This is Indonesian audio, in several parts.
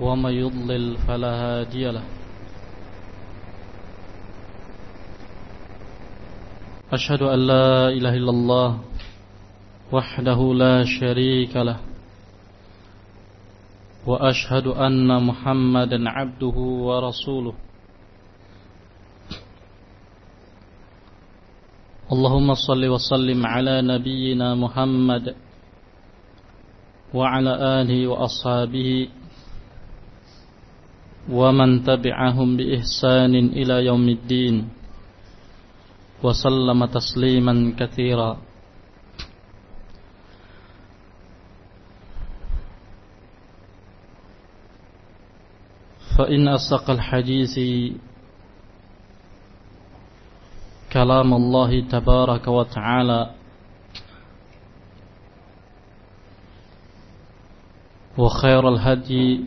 ومن يضلل فلا هادي له. أشهد أن لا إله إلا الله وحده لا شريك له. وأشهد أن محمدا عبده ورسوله. اللهم صل وسلم على نبينا محمد وعلى آله وأصحابه ومن تبعهم بإحسان إلى يوم الدين وسلم تسليما كثيرا. فإن أصدق الحديث كلام الله تبارك وتعالى. وخير الهدي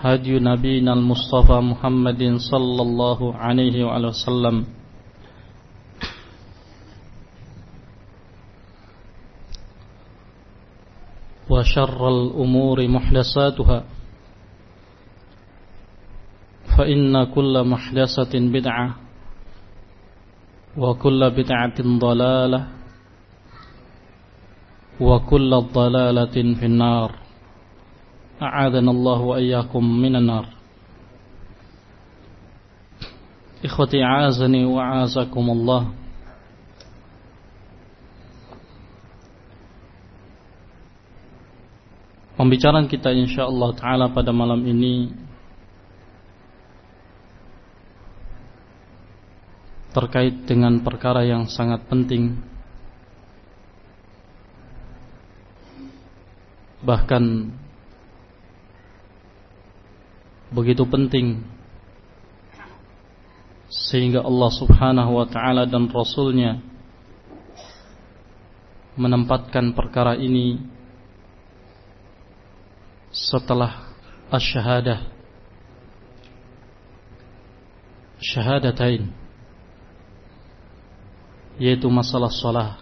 هدي نبينا المصطفى محمد صلى الله عليه وعلى وسلم. وشر الأمور محدثاتها. فإن كل محدثة بدعة وكل بدعة ضلالة وكل ضلالة في النار. أعاذنا الله وإياكم من النار إخوتي عازني وعازكم الله Pembicaraan kita insyaallah taala pada malam ini terkait dengan perkara yang sangat penting bahkan begitu penting. Sehingga Allah Subhanahu wa taala dan rasulnya menempatkan perkara ini setelah asy-syahadah. Syahadatain yaitu masalah salah.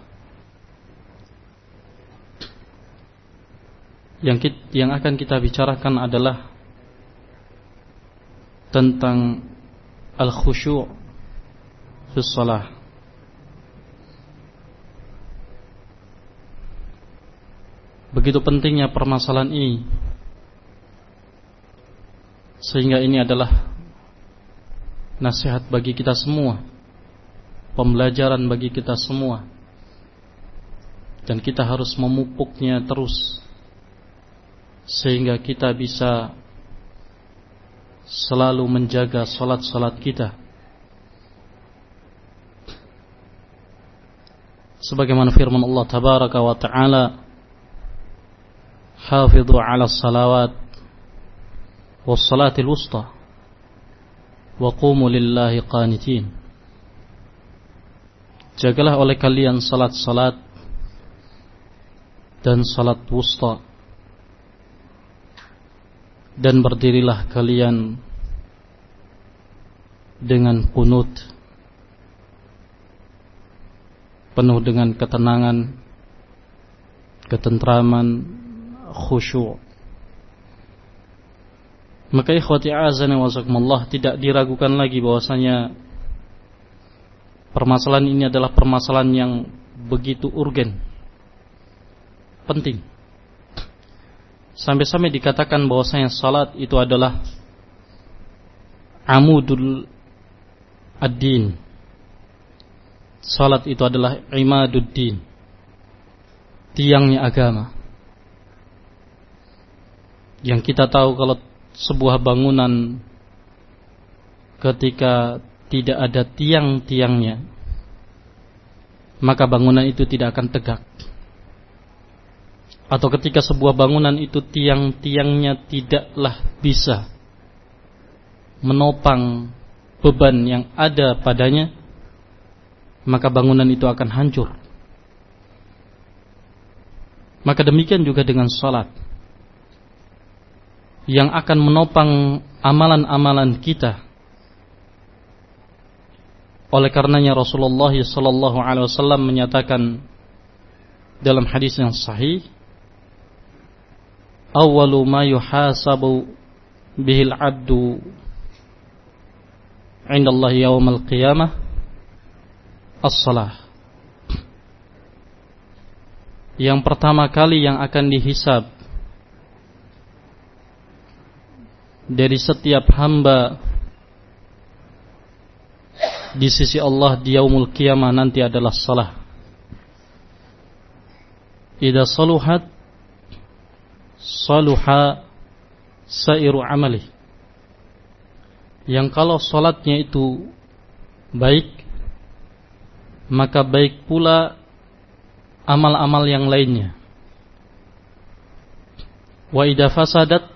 Yang yang akan kita bicarakan adalah tentang al-khusyu' fi shalah. Begitu pentingnya permasalahan ini sehingga ini adalah nasihat bagi kita semua, pembelajaran bagi kita semua. Dan kita harus memupuknya terus sehingga kita bisa selalu menjaga salat-salat kita. Sebagaimana firman Allah tabaraka wa taala, "Hafidhu 'ala salawat was salatil wusta wa qumu lillahi qanitin." Jagalah oleh kalian salat-salat dan salat wusta dan berdirilah kalian dengan kunut penuh dengan ketenangan ketentraman khusyuk. Maka ikhwati azan wa zakumullah tidak diragukan lagi bahwasanya permasalahan ini adalah permasalahan yang begitu urgen penting Sampai-sampai dikatakan bahwasanya salat itu adalah amudul ad-din. Salat itu adalah imaduddin. Tiangnya agama. Yang kita tahu kalau sebuah bangunan ketika tidak ada tiang-tiangnya maka bangunan itu tidak akan tegak atau ketika sebuah bangunan itu tiang-tiangnya tidaklah bisa menopang beban yang ada padanya, maka bangunan itu akan hancur. Maka demikian juga dengan salat yang akan menopang amalan-amalan kita. Oleh karenanya Rasulullah sallallahu alaihi wasallam menyatakan dalam hadis yang sahih, "Awwalu ma yuhasabu bihil 'abdu 'inda Allah yaumil qiyamah as-salah." Yang pertama kali yang akan dihisab dari setiap hamba di sisi Allah di yaumul qiyamah nanti adalah salah. Idza saluhat saluha sairu amali. Yang kalau salatnya itu baik maka baik pula amal-amal yang lainnya. Wa idza fasadat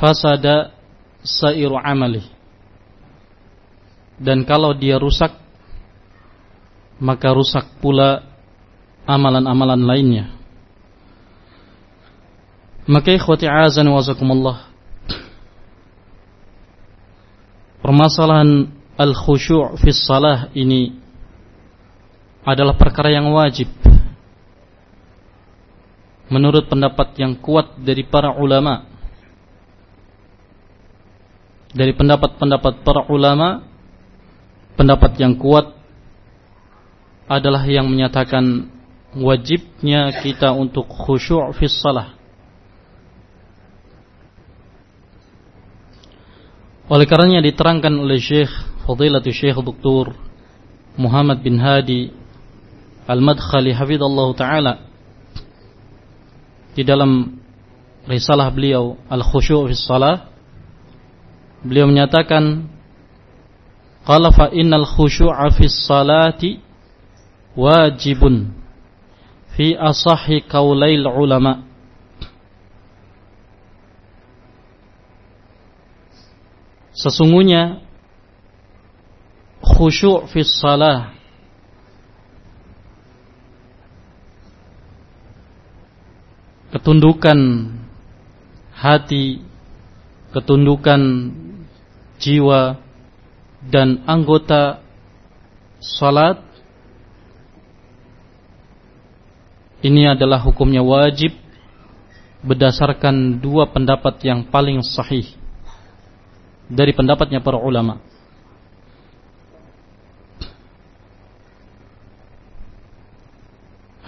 fasada sairu amali. Dan kalau dia rusak maka rusak pula amalan-amalan lainnya. Maka ikhwati azan wa. Permasalahan al-khusyu' fi salah ini adalah perkara yang wajib menurut pendapat yang kuat dari para ulama dari pendapat-pendapat para ulama pendapat yang kuat adalah yang menyatakan wajibnya kita untuk khusyuk fi salah oleh karenanya diterangkan oleh Syekh Fadilatul Syekh Dr. Muhammad bin Hadi Al-Madkhali hafizallahu taala di dalam risalah beliau Al-Khusyu' fi Salah Beliau menyatakan qala fa innal khusyu'a fi salati wajibun fi asahhi qaulail ulama Sesungguhnya khusyuk fi salah ketundukan hati ketundukan jiwa dan anggota salat ini adalah hukumnya wajib berdasarkan dua pendapat yang paling sahih dari pendapatnya para ulama.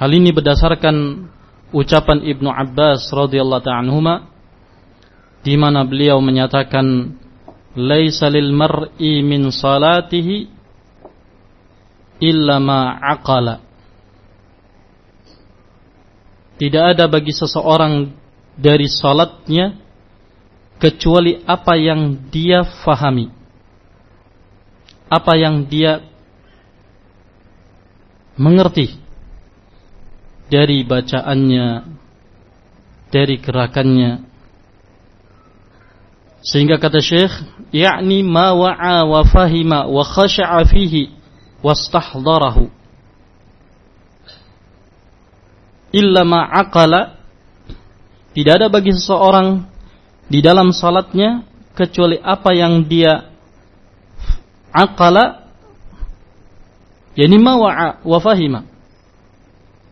Hal ini berdasarkan ucapan Ibnu Abbas radhiyallahu ta'ala di mana beliau menyatakan laisa lil mar'i min salatihi illa ma aqala tidak ada bagi seseorang dari salatnya kecuali apa yang dia fahami. Apa yang dia mengerti dari bacaannya dari gerakannya. Sehingga kata Syekh, yakni ma wa'a wa fahima wa khasha'a fihi wastahdarahu. Illa ma aqala. Tidak ada bagi seseorang di dalam salatnya kecuali apa yang dia aqala yakni ma wa fahima.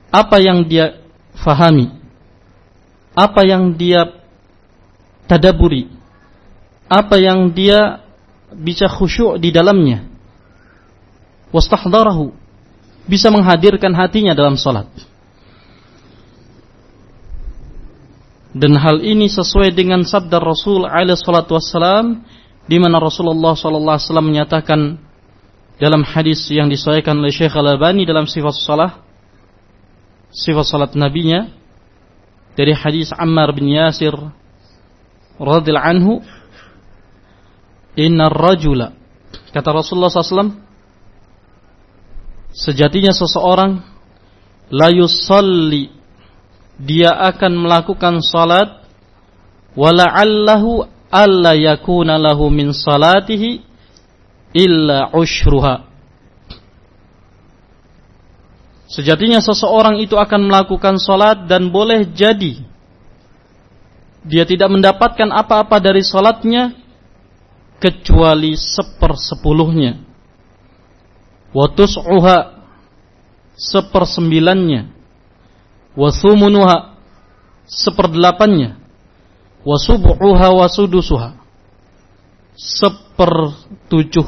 Apa yang dia fahami. Apa yang dia tadaburi apa yang dia bisa khusyuk di dalamnya. Wastahdarahu. Bisa menghadirkan hatinya dalam salat. Dan hal ini sesuai dengan sabda Rasul alaihi salatu wassalam di mana Rasulullah sallallahu alaihi wasallam menyatakan dalam hadis yang disahihkan oleh Syekh Al-Albani dalam sifat salat sifat salat nabinya dari hadis Ammar bin Yasir radhiyallahu anhu Inna rajula Kata Rasulullah SAW Sejatinya seseorang La yusalli dia akan melakukan salat wala'allahu alla yakuna lahu min salatihi illa ushruha Sejatinya seseorang itu akan melakukan salat dan boleh jadi dia tidak mendapatkan apa-apa dari salatnya kecuali sepersepuluhnya. Watus'uha sepersembilannya. Wasumunuha. Seperdelapannya. Wasubu'uha wasudusuha sepertujuh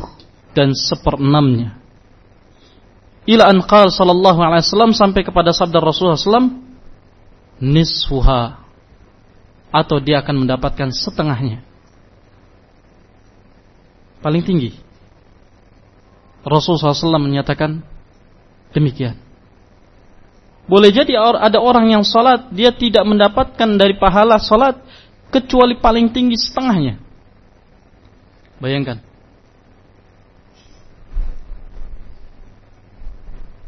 dan seperenamnya ila an qal sallallahu alaihi wasallam sampai kepada sabda Rasulullah SAW nisfuha. Atau dia akan mendapatkan setengahnya. Paling tinggi. Rasulullah SAW menyatakan demikian boleh jadi ada orang yang salat dia tidak mendapatkan dari pahala salat kecuali paling tinggi setengahnya bayangkan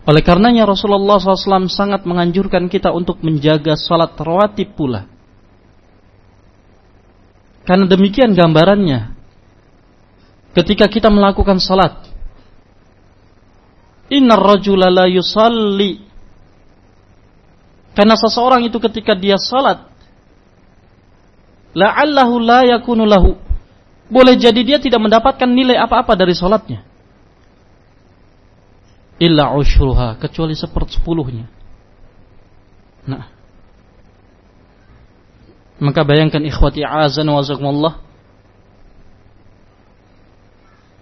Oleh karenanya Rasulullah SAW sangat menganjurkan kita untuk menjaga salat rawatib pula. Karena demikian gambarannya. Ketika kita melakukan salat. Inna rajula la yusalli. Karena seseorang itu ketika dia salat. La'allahu la yakunu lahu. Boleh jadi dia tidak mendapatkan nilai apa-apa dari salatnya illa ushruha kecuali sepersepuluhnya. Nah. Maka bayangkan ikhwati azan wa zakumullah.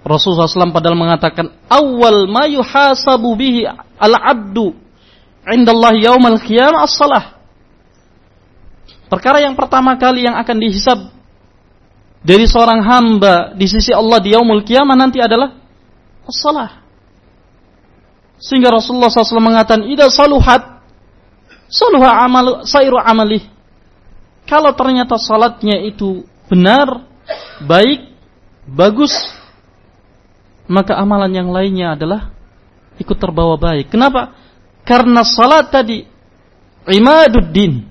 Rasulullah SAW padahal mengatakan awal ma yuhasabu bihi al-abdu indallah yaumal qiyamah as-salah. Perkara yang pertama kali yang akan dihisab dari seorang hamba di sisi Allah di yaumul qiyamah nanti adalah as-salah. Sehingga Rasulullah SAW mengatakan, "Ida saluhat, saluha amal, sairu amali." Kalau ternyata salatnya itu benar, baik, bagus, maka amalan yang lainnya adalah ikut terbawa baik. Kenapa? Karena salat tadi imaduddin.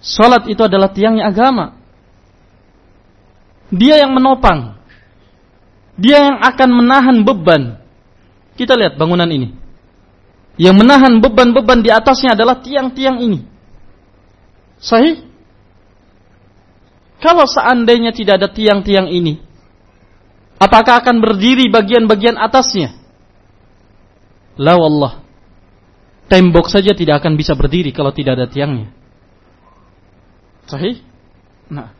Salat itu adalah tiangnya agama. Dia yang menopang. Dia yang akan menahan beban kita lihat bangunan ini. Yang menahan beban-beban di atasnya adalah tiang-tiang ini. Sahih? Kalau seandainya tidak ada tiang-tiang ini, apakah akan berdiri bagian-bagian atasnya? La wallah. Tembok saja tidak akan bisa berdiri kalau tidak ada tiangnya. Sahih? Nah.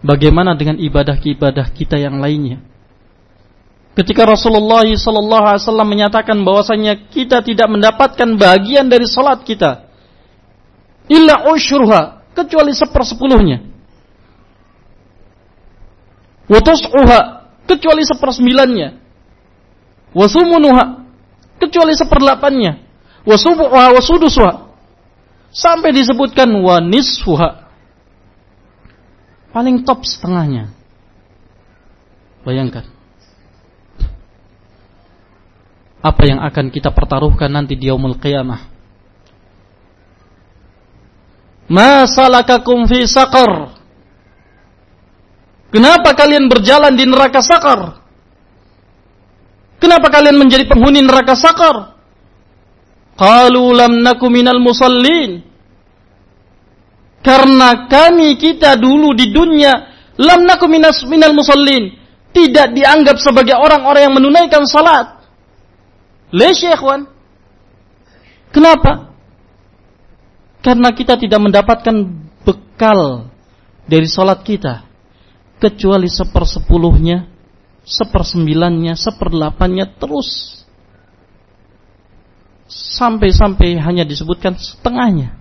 Bagaimana dengan ibadah-ibadah kita yang lainnya? Ketika Rasulullah sallallahu alaihi wasallam menyatakan bahwasanya kita tidak mendapatkan bagian dari salat kita illa usyruha kecuali sepersepuluhnya. Wa tus'uha kecuali sepersembilannya. Wa sumunuha kecuali seperdelapannya. Wa subuha wa sudusuha sampai disebutkan wa nisfuha paling top setengahnya. Bayangkan apa yang akan kita pertaruhkan nanti di yaumul qiyamah. Ma salakakum fi saqar? Kenapa kalian berjalan di neraka sakar? Kenapa kalian menjadi penghuni neraka sakar? Qalu lam naku minal musallin. Karena kami kita dulu di dunia lam naku minas minal musallin, tidak dianggap sebagai orang-orang yang menunaikan salat. Lesh ya ikhwan. Kenapa? Karena kita tidak mendapatkan bekal dari sholat kita. Kecuali sepersepuluhnya, sepersembilannya, seperdelapannya terus. Sampai-sampai hanya disebutkan setengahnya.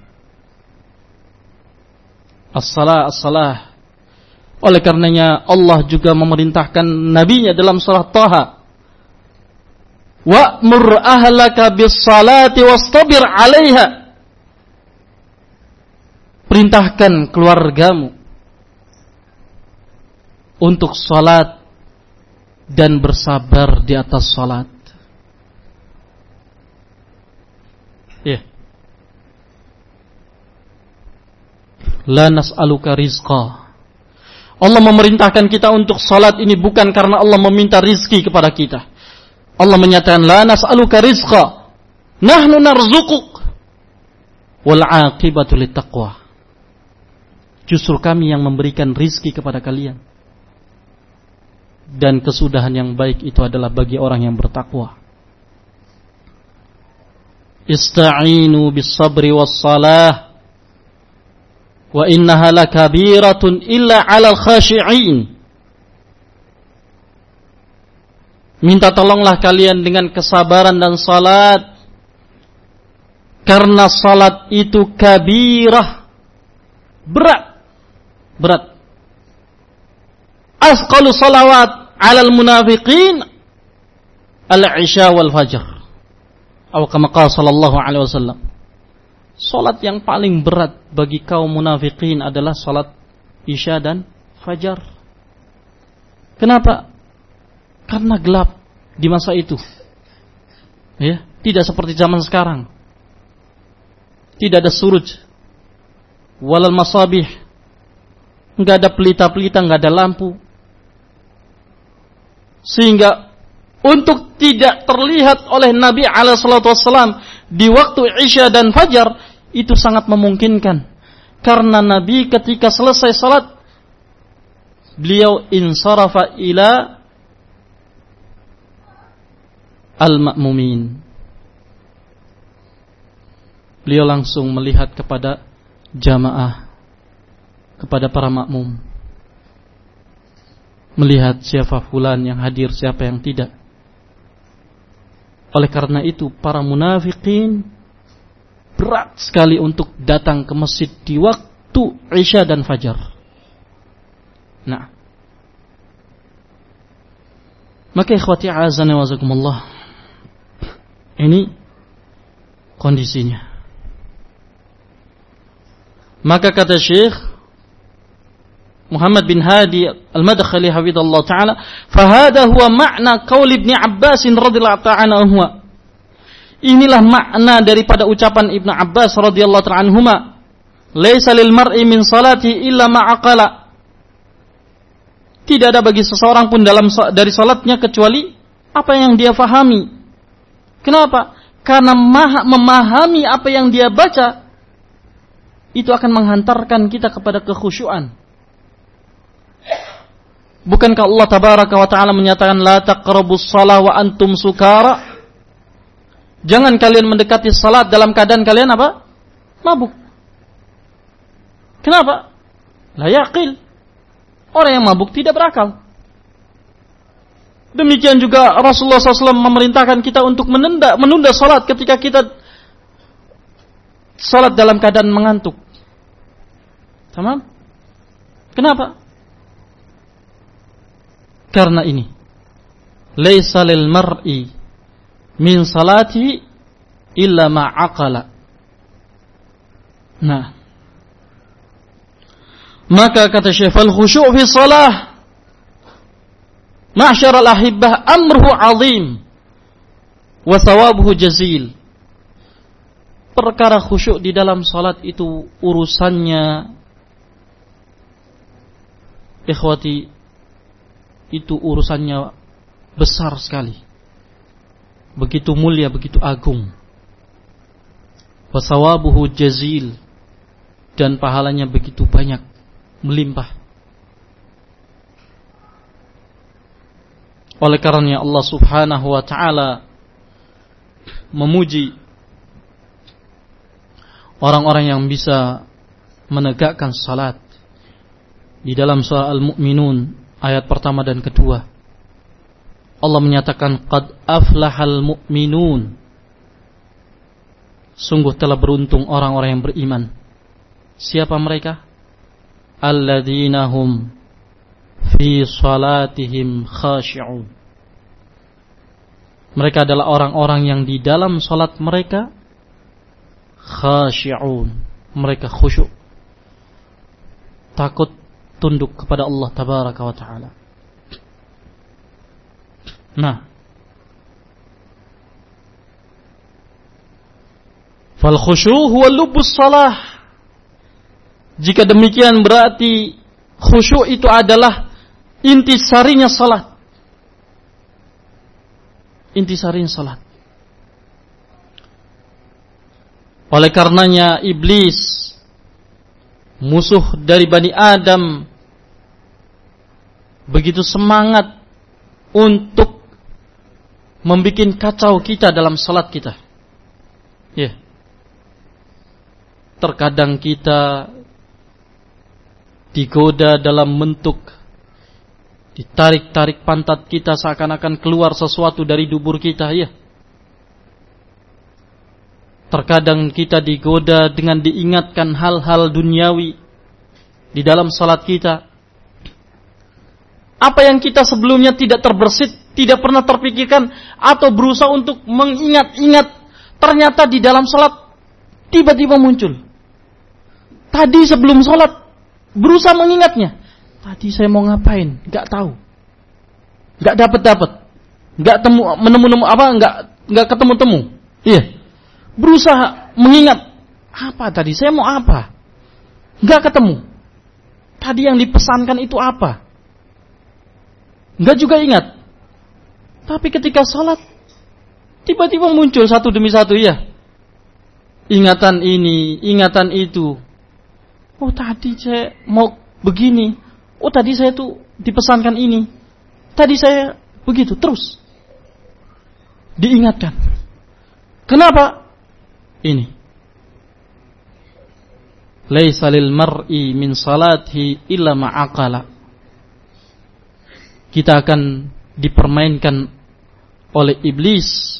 As-salah, as-salah. Oleh karenanya Allah juga memerintahkan nabinya dalam surah Taha wa'mur ahlaka bis salati wastabir 'alaiha perintahkan keluargamu untuk salat dan bersabar di atas salat. Ya. Yeah. La nas'aluka rizqa. Allah memerintahkan kita untuk salat ini bukan karena Allah meminta rizki kepada kita. Allah menyatakan la nas'aluka rizqa. Nahnu narzuquk. Wal aqibatu taqwa. Justru kami yang memberikan rizki kepada kalian dan kesudahan yang baik itu adalah bagi orang yang bertakwa. Ista'inu bis sabri was salah wa innaha lakabiratun illa 'alal khashi'in. Minta tolonglah kalian dengan kesabaran dan salat. Karena salat itu kabirah. Berat. Berat. Asqalu salawat 'alal munafiqin al-isya wal fajr atau kama sallallahu alaihi wasallam Salat yang paling berat bagi kaum munafikin adalah salat Isya dan Fajar. Kenapa? Karena gelap di masa itu. Ya, tidak seperti zaman sekarang. Tidak ada suruj. Walal masabih. Enggak ada pelita-pelita, enggak ada lampu. Sehingga untuk tidak terlihat oleh Nabi alaihi wasallam di waktu Isya dan Fajar itu sangat memungkinkan. Karena Nabi ketika selesai salat beliau insarafa ila al-ma'mumin. Beliau langsung melihat kepada jamaah kepada para makmum. Melihat siapa fulan yang hadir, siapa yang tidak. Oleh karena itu para munafikin berat sekali untuk datang ke masjid di waktu Isya dan Fajar. Nah. Maka ikhwati azan wa zakumullah. Ini kondisinya. Maka kata Syekh Muhammad bin Hadi Al-Madkhali hafizallah taala, "Fahada huwa makna qaul Ibnu Abbas radhiyallahu ta'ala anhu." Inilah makna daripada ucapan Ibnu Abbas radhiyallahu ta'ala anhuma. "Laisa lil mar'i min salati illa ma'aqala." Tidak ada bagi seseorang pun dalam dari salatnya kecuali apa yang dia fahami. Kenapa? Karena maha memahami apa yang dia baca itu akan menghantarkan kita kepada kekhusyuan. Bukankah Allah tabaraka wa taala menyatakan la taqrabus shalah wa antum sukara? Jangan kalian mendekati salat dalam keadaan kalian apa? Mabuk. Kenapa? La yaqil. Orang yang mabuk tidak berakal. Demikian juga Rasulullah SAW memerintahkan kita untuk menunda, menunda salat ketika kita salat dalam keadaan mengantuk. Tamam? Kenapa? Karena ini. Laisa lil mar'i min salati illa ma'aqala. Nah. Maka kata Syekh al khusyu' fi salah Ma'syar al-ahibbah amruhu azim wa thawabuhu jazil. Perkara khusyuk di dalam salat itu urusannya ikhwati itu urusannya besar sekali. Begitu mulia, begitu agung. Wasawabuhu jazil dan pahalanya begitu banyak melimpah. Oleh karenanya Allah Subhanahu wa taala memuji orang-orang yang bisa menegakkan salat di dalam surah Al-Mu'minun ayat pertama dan kedua. Allah menyatakan qad aflahal mu'minun. Sungguh telah beruntung orang-orang yang beriman. Siapa mereka? Alladzina hum fi salatihim khashi'un. Mereka adalah orang-orang yang di dalam salat mereka khashi'un. Mereka khusyuk. Takut tunduk kepada Allah tabaraka wa taala. Nah, fal khusyu' huwa lubus salah. Jika demikian berarti khusyuk itu adalah intisarinya salat. Intisarinya salat. Oleh karenanya iblis musuh dari Bani Adam begitu semangat untuk membuat kacau kita dalam salat kita. Ya. Terkadang kita digoda dalam bentuk ditarik-tarik pantat kita seakan-akan keluar sesuatu dari dubur kita ya terkadang kita digoda dengan diingatkan hal-hal duniawi di dalam salat kita apa yang kita sebelumnya tidak terbersit tidak pernah terpikirkan atau berusaha untuk mengingat-ingat ternyata di dalam salat tiba-tiba muncul tadi sebelum salat Berusaha mengingatnya. Tadi saya mau ngapain? Gak tahu. Gak dapat dapat. Gak temu menemu nemu apa? Gak gak ketemu temu. Iya. Berusaha mengingat apa tadi? Saya mau apa? Gak ketemu. Tadi yang dipesankan itu apa? Gak juga ingat. Tapi ketika sholat, tiba-tiba muncul satu demi satu ya. Ingatan ini, ingatan itu. Oh tadi saya mau begini. Oh tadi saya tuh dipesankan ini. Tadi saya begitu terus. Diingatkan. Kenapa? Ini. Laisa lil mar'i min salati illa ma'aqala. Kita akan dipermainkan oleh iblis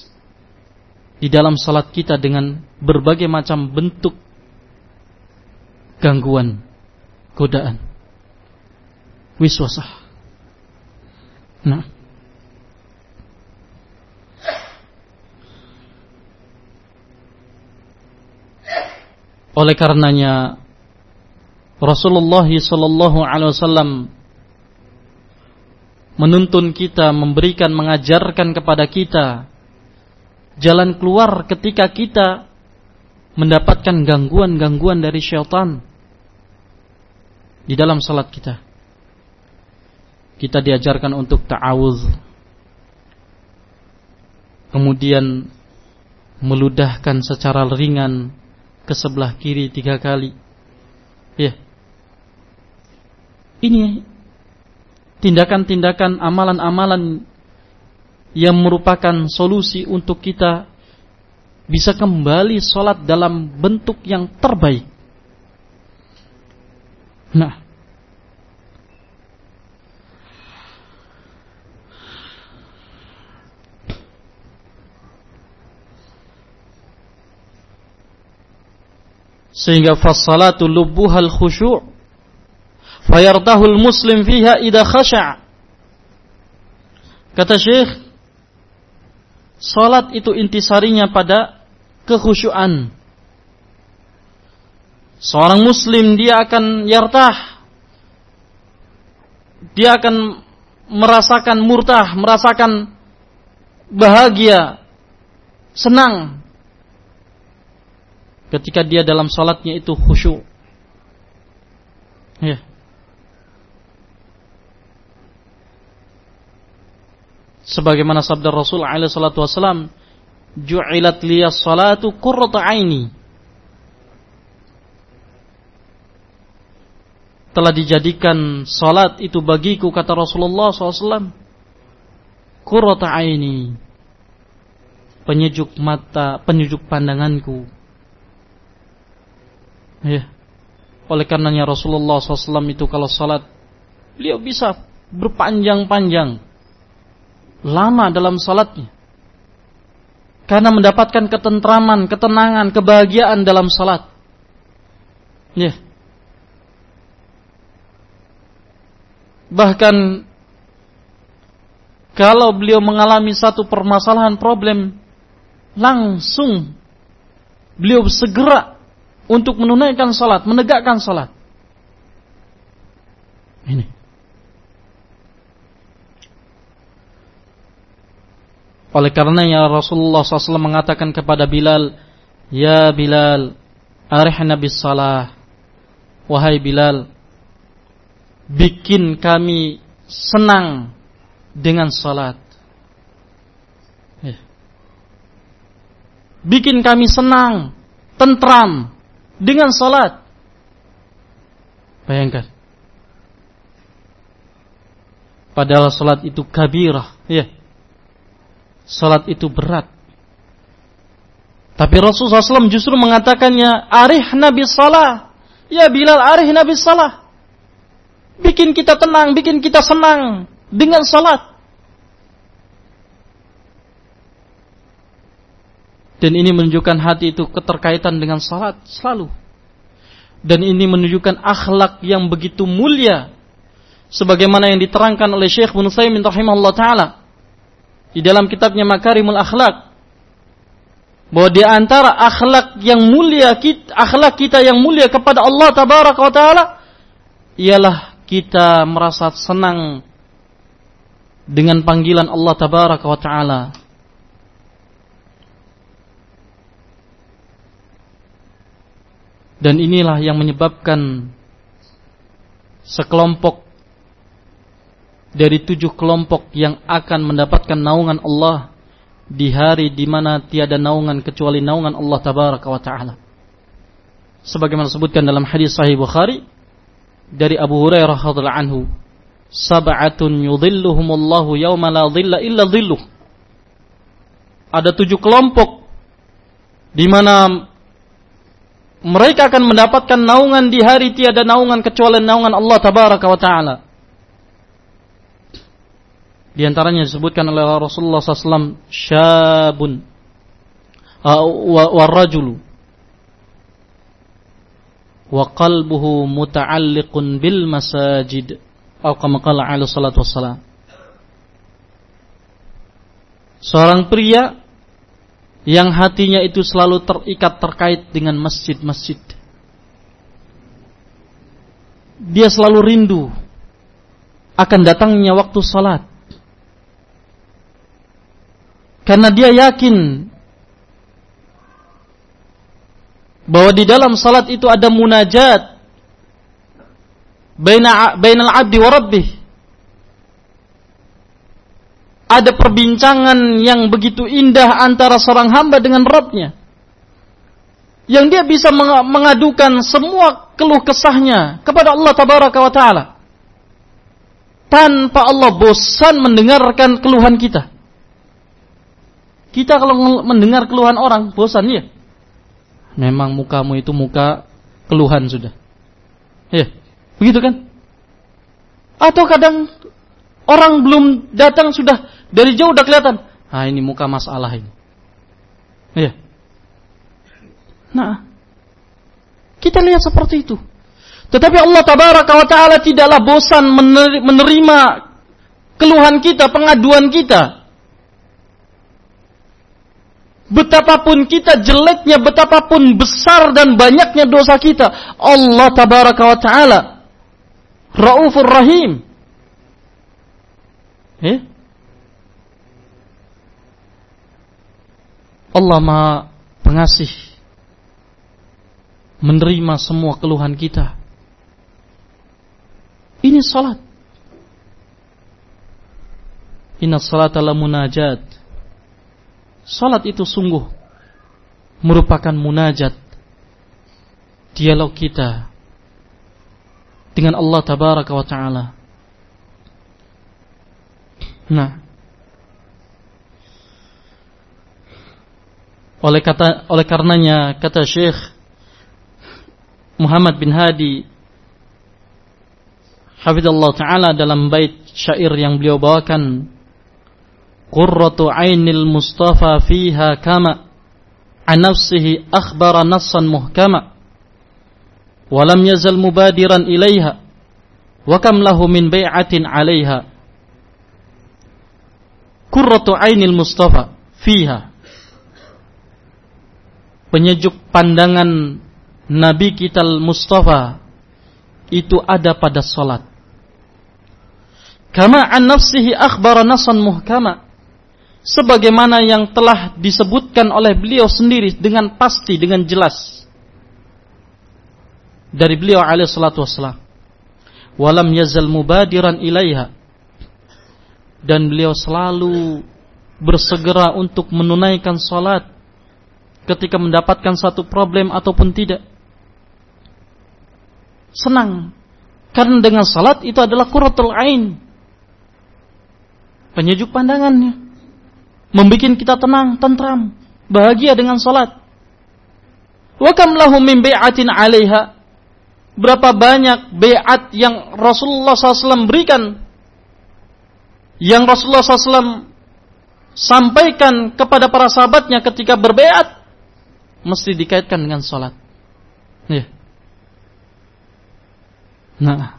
di dalam salat kita dengan berbagai macam bentuk gangguan, godaan, wiswasah. Nah. Oleh karenanya Rasulullah sallallahu alaihi wasallam menuntun kita, memberikan, mengajarkan kepada kita jalan keluar ketika kita mendapatkan gangguan-gangguan dari syaitan di dalam salat kita. Kita diajarkan untuk ta'awuz. Kemudian meludahkan secara ringan ke sebelah kiri tiga kali. Ya. Ini tindakan-tindakan amalan-amalan yang merupakan solusi untuk kita bisa kembali sholat dalam bentuk yang terbaik. Nah, sehingga fassalatu lubbuhal khusyu' fayardahul muslim fiha idha khasha' kata Syekh salat itu intisarinya pada kekhusyuan. Seorang muslim dia akan yartah. Dia akan merasakan murtah, merasakan bahagia, senang ketika dia dalam salatnya itu khusyuk. Ya. Sebagaimana sabda Rasul alaihi salatu wasalam, "Ju'ilat liyas salatu qurrata aini." telah dijadikan salat itu bagiku kata Rasulullah SAW kurota aini penyejuk mata penyejuk pandanganku ya oleh karenanya Rasulullah SAW itu kalau salat beliau bisa berpanjang-panjang lama dalam salatnya karena mendapatkan ketentraman, ketenangan, kebahagiaan dalam salat. Ya. Bahkan kalau beliau mengalami satu permasalahan problem, langsung beliau segera untuk menunaikan salat, menegakkan salat. Ini. Oleh karenanya Rasulullah SAW mengatakan kepada Bilal, Ya Bilal, arihna bis salah. wahai Bilal, bikin kami senang dengan salat. Ya. Bikin kami senang, tentram dengan salat. Bayangkan. Padahal salat itu kabirah, ya. Salat itu berat. Tapi Rasulullah SAW justru mengatakannya, arih Nabi Salah. Ya Bilal, arih Nabi Salah. Bikin kita tenang, bikin kita senang dengan salat. Dan ini menunjukkan hati itu keterkaitan dengan salat selalu. Dan ini menunjukkan akhlak yang begitu mulia. Sebagaimana yang diterangkan oleh Syekh Ibn Saimin rahimahullah ta'ala. Di dalam kitabnya Makarimul Akhlak. Bahwa di antara akhlak yang mulia, akhlak kita yang mulia kepada Allah tabaraka wa ta'ala. Ialah kita merasa senang dengan panggilan Allah tabaraka wa ta'ala. Dan inilah yang menyebabkan sekelompok dari tujuh kelompok yang akan mendapatkan naungan Allah di hari di mana tiada naungan kecuali naungan Allah tabaraka wa taala. Sebagaimana disebutkan dalam hadis sahih Bukhari dari Abu Hurairah radhiyallahu anhu, sab'atun yudhilluhumullahu yauma la dhilla illa dhilluh. Ada tujuh kelompok di mana mereka akan mendapatkan naungan di hari tiada naungan kecuali naungan Allah tabaraka wa taala. Di antaranya disebutkan oleh Rasulullah SAW syabun. Uh, wa rajulu. Wa qalbuhu muta'alliqun bil masajid. Atau kama qala alaihi salatu wassalam. Seorang pria yang hatinya itu selalu terikat terkait dengan masjid-masjid. Dia selalu rindu akan datangnya waktu salat. Karena dia yakin bahwa di dalam salat itu ada munajat bainal abdi wa rabbih ada perbincangan yang begitu indah antara seorang hamba dengan Rabbnya. Yang dia bisa mengadukan semua keluh kesahnya kepada Allah Tabaraka wa Ta'ala. Tanpa Allah bosan mendengarkan keluhan kita. Kita kalau mendengar keluhan orang, bosan ya. Memang mukamu itu muka keluhan sudah. Ya, begitu kan? Atau kadang orang belum datang sudah dari jauh udah kelihatan. Ah ini muka masalah ini. Iya. Nah, kita lihat seperti itu. Tetapi Allah tabaraka wa taala tidaklah bosan menerima keluhan kita, pengaduan kita. Betapapun kita jeleknya, betapapun besar dan banyaknya dosa kita, Allah tabaraka wa taala Raufur Rahim. Eh? Allah Maha Pengasih menerima semua keluhan kita. Ini salat. Inna salat ala munajat. Salat itu sungguh merupakan munajat dialog kita dengan Allah tabaraka wa taala. Nah, Oleh kata oleh karenanya kata Syekh Muhammad bin Hadi Hafizallah taala dalam bait syair yang beliau bawakan Qurratu ainil Mustafa fiha kama an nafsihi akhbara nassan muhkama ولم يزل مبادرا إليها وكم له من بيعة عليها kurratu Ainil Mustafa fiha. Penyejuk pandangan Nabi kita Mustafa itu ada pada salat. Kama an nafsihi akhbara nasan muhkama. Sebagaimana yang telah disebutkan oleh beliau sendiri dengan pasti, dengan jelas. Dari beliau alaihi salatu wassalam. Walam yazal mubadiran ilaiha dan beliau selalu bersegera untuk menunaikan salat ketika mendapatkan satu problem ataupun tidak. Senang. Karena dengan salat itu adalah qurratul ain. Penyejuk pandangannya. Membikin kita tenang, tentram, bahagia dengan salat. Wa kam lahum min bi'atin 'alaiha Berapa banyak beat yang Rasulullah SAW berikan Yang Rasulullah SAW Sampaikan kepada para sahabatnya ketika berbeat Mesti dikaitkan dengan sholat ya. Nah.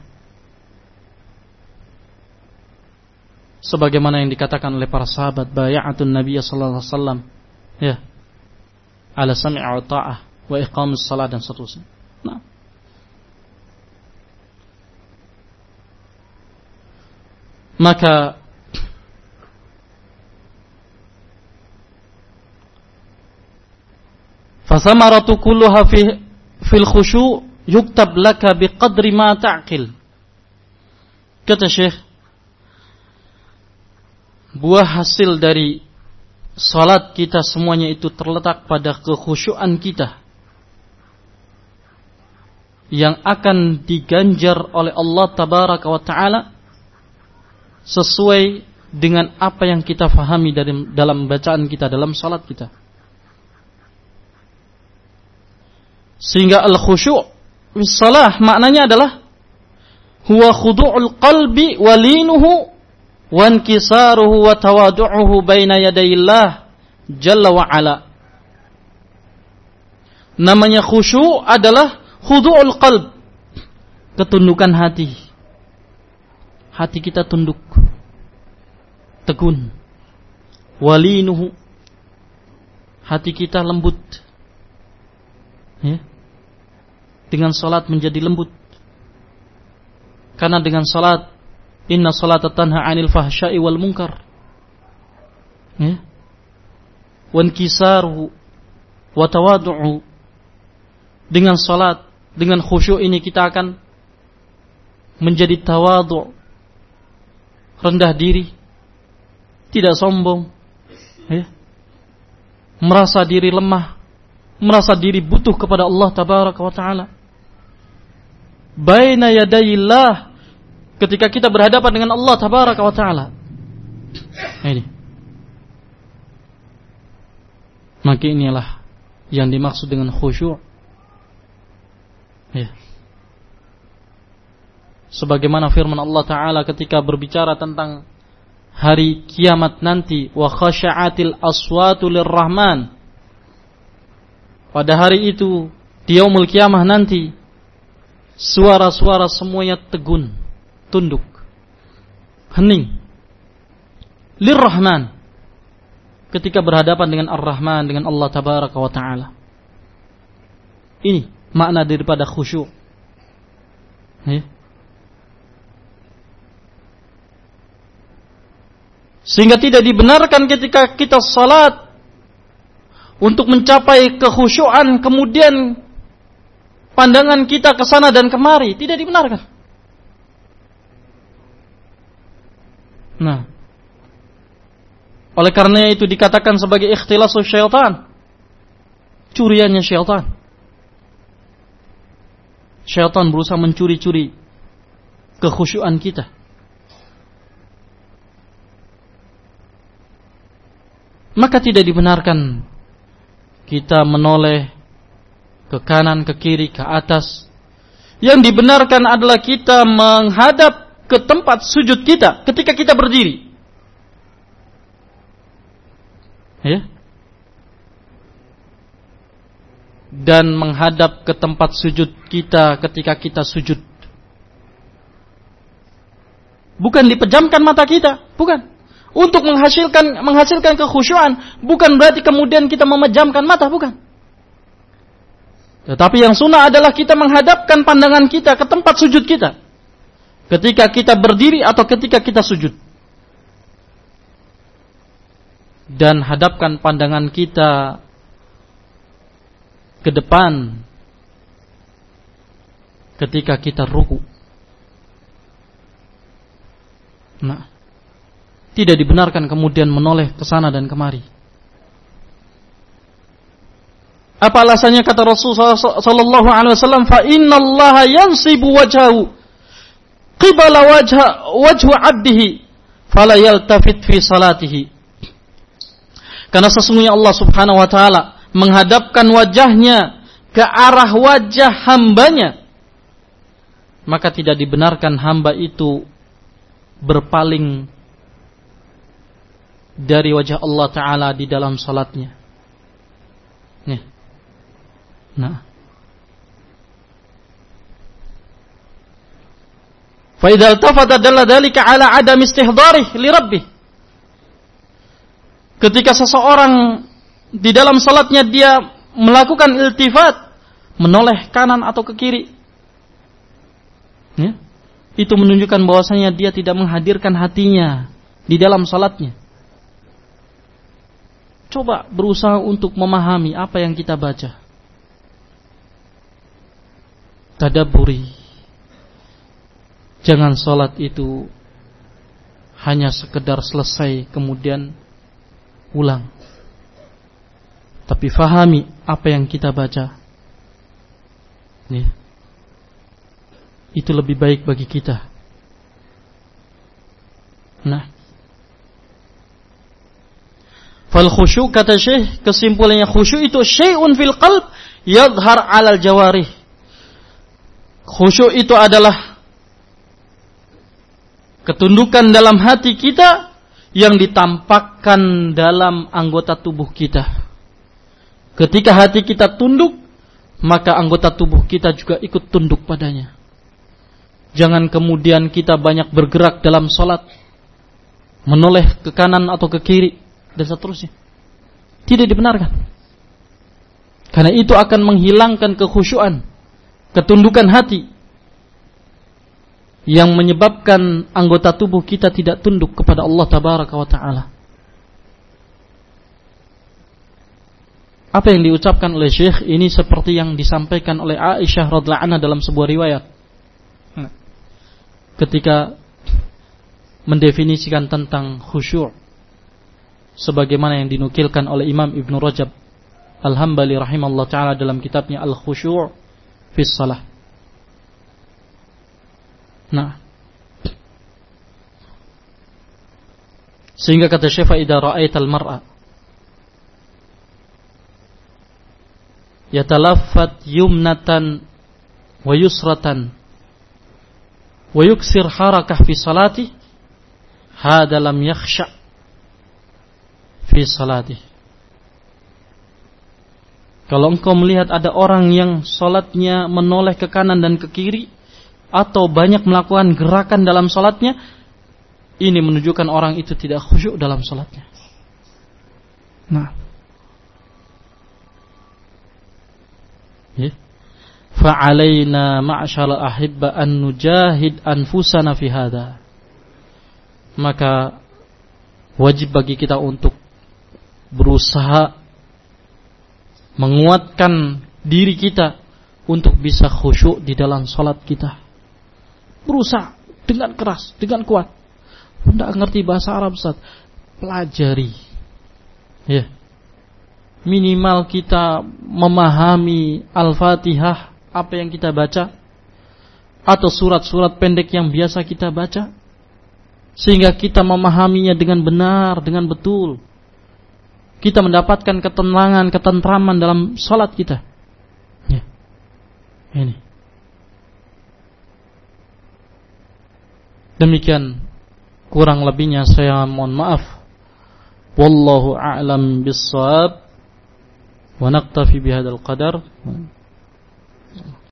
Sebagaimana yang dikatakan oleh para sahabat Bayatun Nabi Sallallahu Alaihi Wasallam. Ya Ala sami'a wa ta'ah Wa iqamus salat dan seterusnya. Nah. Maka fasamaratu kulluha fi fil khusyu yuktab laka biqadri ma ta'qil kata Syekh buah hasil dari salat kita semuanya itu terletak pada kekhusyuan kita yang akan diganjar oleh Allah tabaraka wa taala sesuai dengan apa yang kita fahami dari dalam bacaan kita dalam salat kita. Sehingga al-khusyu' salah maknanya adalah huwa khudu'ul qalbi walinuhu wa inkisaruhu wa tawadu'uhu baina yadayillah jalla wa ala. Namanya khusyu' adalah khudu'ul qalb, ketundukan hati. Hati kita tunduk tegun walinuhu hati kita lembut. Ya dengan salat menjadi lembut. Karena dengan salat inna salata tanha 'anil fahsya'i wal munkar. Ya. Wan kisaru wa tawadu'u. Dengan salat dengan khusyuk ini kita akan menjadi tawadhu rendah diri, tidak sombong, ya. merasa diri lemah, merasa diri butuh kepada Allah Tabaraka wa Taala. Baina yadayillah ketika kita berhadapan dengan Allah Tabaraka wa Taala. Ini. Maka inilah yang dimaksud dengan khusyuk. Ya sebagaimana firman Allah taala ketika berbicara tentang hari kiamat nanti wa khasya'atil aswatu lirrahman pada hari itu di yaumul kiamah nanti suara-suara semuanya tegun tunduk hening. Lirrahman. Ketika berhadapan dengan ar-rahman dengan Allah tabaraka wa taala. Ini makna daripada khusyuk. Ya. Sehingga tidak dibenarkan ketika kita salat untuk mencapai kekhusyuan kemudian pandangan kita ke sana dan kemari tidak dibenarkan. Nah, oleh karena itu dikatakan sebagai ikhtilasu syaitan. Curiannya syaitan. Syaitan berusaha mencuri-curi kekhusyuan kita. maka tidak dibenarkan kita menoleh ke kanan, ke kiri, ke atas. Yang dibenarkan adalah kita menghadap ke tempat sujud kita ketika kita berdiri. Ya. Dan menghadap ke tempat sujud kita ketika kita sujud. Bukan dipejamkan mata kita, bukan untuk menghasilkan menghasilkan kekhusyuan bukan berarti kemudian kita memejamkan mata bukan tetapi yang sunnah adalah kita menghadapkan pandangan kita ke tempat sujud kita ketika kita berdiri atau ketika kita sujud dan hadapkan pandangan kita ke depan ketika kita ruku. Nah, tidak dibenarkan kemudian menoleh ke sana dan kemari. Apa alasannya kata Rasulullah sallallahu alaihi wasallam fa innallaha yansibu wajhahu qibala wajha wajhu 'abdihi fala yaltafit fi salatihi. Karena sesungguhnya Allah Subhanahu wa taala menghadapkan wajahnya ke arah wajah hambanya maka tidak dibenarkan hamba itu berpaling dari wajah Allah Ta'ala di dalam salatnya. Nah. Fa'idha altafata dalla dalika ala adam istihdarih li rabbih. Ketika seseorang di dalam salatnya dia melakukan iltifat, menoleh kanan atau ke kiri. Ya? Itu menunjukkan bahwasanya dia tidak menghadirkan hatinya di dalam salatnya. Coba berusaha untuk memahami apa yang kita baca. Tadaburi. Jangan salat itu hanya sekedar selesai kemudian ulang. Tapi fahami apa yang kita baca. Nih. Itu lebih baik bagi kita. Nah. Fal khusyuk kata Syekh, kesimpulannya khusyuk itu syai'un fil qalb yadhar 'alal jawarih. Khusyuk itu adalah ketundukan dalam hati kita yang ditampakkan dalam anggota tubuh kita. Ketika hati kita tunduk, maka anggota tubuh kita juga ikut tunduk padanya. Jangan kemudian kita banyak bergerak dalam sholat, menoleh ke kanan atau ke kiri, dan seterusnya. Tidak dibenarkan. Karena itu akan menghilangkan kekhusyuan, ketundukan hati, yang menyebabkan anggota tubuh kita tidak tunduk kepada Allah Tabaraka wa Ta'ala. Apa yang diucapkan oleh Syekh ini seperti yang disampaikan oleh Aisyah radhiallahu anha dalam sebuah riwayat. Hmm. Ketika mendefinisikan tentang khusyuk sebagaimana yang dinukilkan oleh Imam Ibn Rajab Al-Hambali rahimahullah taala dalam kitabnya Al-Khusyu' fi Salah. Nah, sehingga kata Syekh idza ra'aital mar'a yatalaffat yumnatan wa yusratan wa yuksir harakah fi salati hada lam yakhsha fi salati kalau engkau melihat ada orang yang solatnya menoleh ke kanan dan ke kiri atau banyak melakukan gerakan dalam solatnya ini menunjukkan orang itu tidak khusyuk dalam solatnya nah Ya. Fa'alaina ahibba an nujahid anfusana fi hadha. Maka wajib bagi kita untuk berusaha menguatkan diri kita untuk bisa khusyuk di dalam salat kita. Berusaha dengan keras, dengan kuat. Tidak ngerti bahasa Arab Ustaz. Pelajari. Ya minimal kita memahami Al-Fatihah apa yang kita baca atau surat-surat pendek yang biasa kita baca sehingga kita memahaminya dengan benar, dengan betul Kita mendapatkan ketenangan, ketentraman dalam salat kita. Ya. Ini. Demikian kurang lebihnya saya mohon maaf. Wallahu a'lam bissawab. ونقتفي بهذا القدر